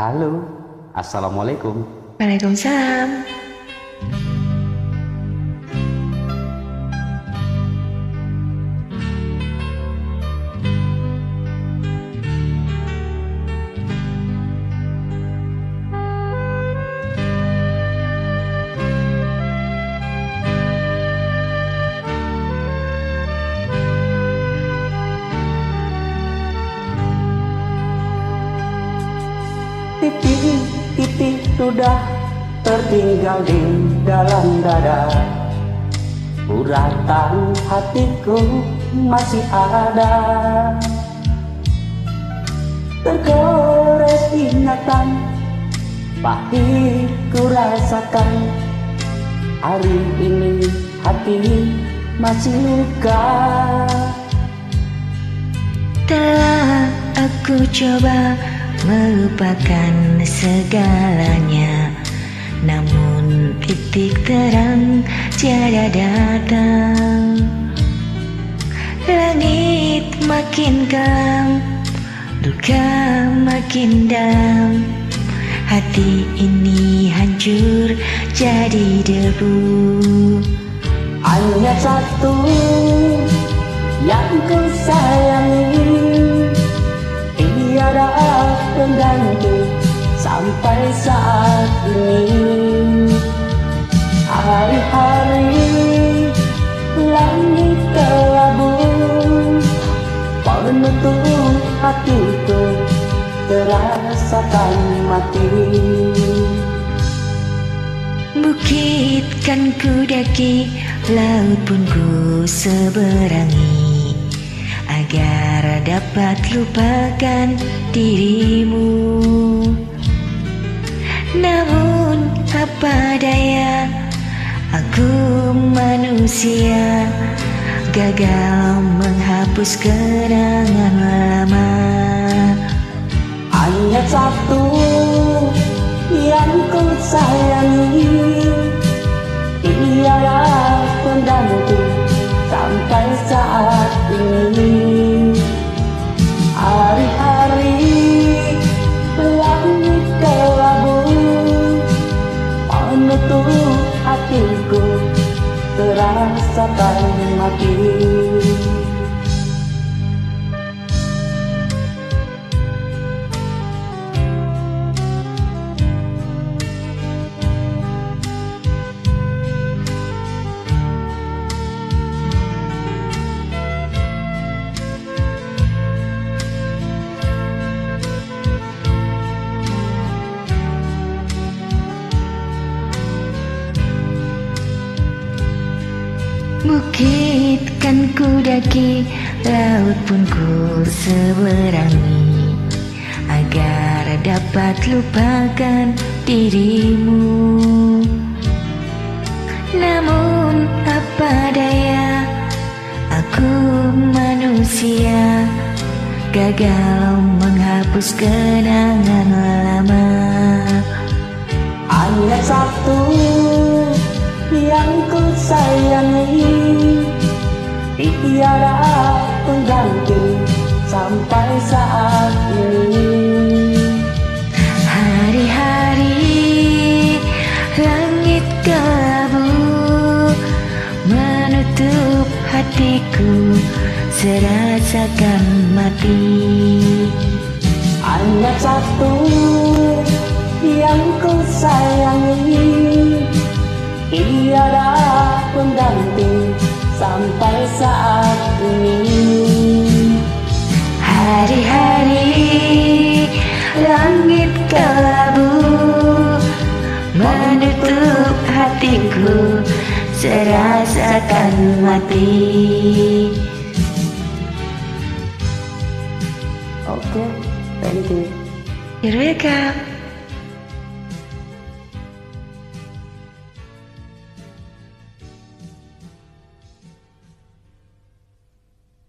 Halo, Assalamualaikum. Waalaikumsalam. Titik-titik sudah tertinggal di dalam dada. Uratan hatiku masih ada. Tergores ingatan Pahit ku rasakan. Hari ini hati masih luka Telah aku coba melupakan segalanya. Namun titik terang tiada datang. Langit makin kelam Duka makin dalam. Hati ini hancur jadi debu. Hanya satu yang ku sayangi pengganti sampai saat ini. Hari-hari langit kelabu Penutup hatiku terasakan mati. Bukit kan ku daki, laut pun ku seberangi Agar dapat lupakan dirimu. Namun apa daya, aku manusia Gagal menghapus kenangan lama. Hanya satu yang ku sayangi. Tiada pengganti sampai saat ini. Hari-hari langit kelabu Menutup hatiku terasakan mati Bukit kan ku daki, laut pun ku seberangi. Agar dapat lupakan dirimu. Namun apa daya, aku manusia. Gagal menghapus kenangan Tiada pengganti sampai saat ini. Hari-hari langit kelabu Menutup hatiku serasakan mati. Hanya satu yang ku sayangi Tiada pengganti sampai saat ini. Hari-hari langit kelabu Menutup hatiku serasakan mati. Oke, thank you. You're welcome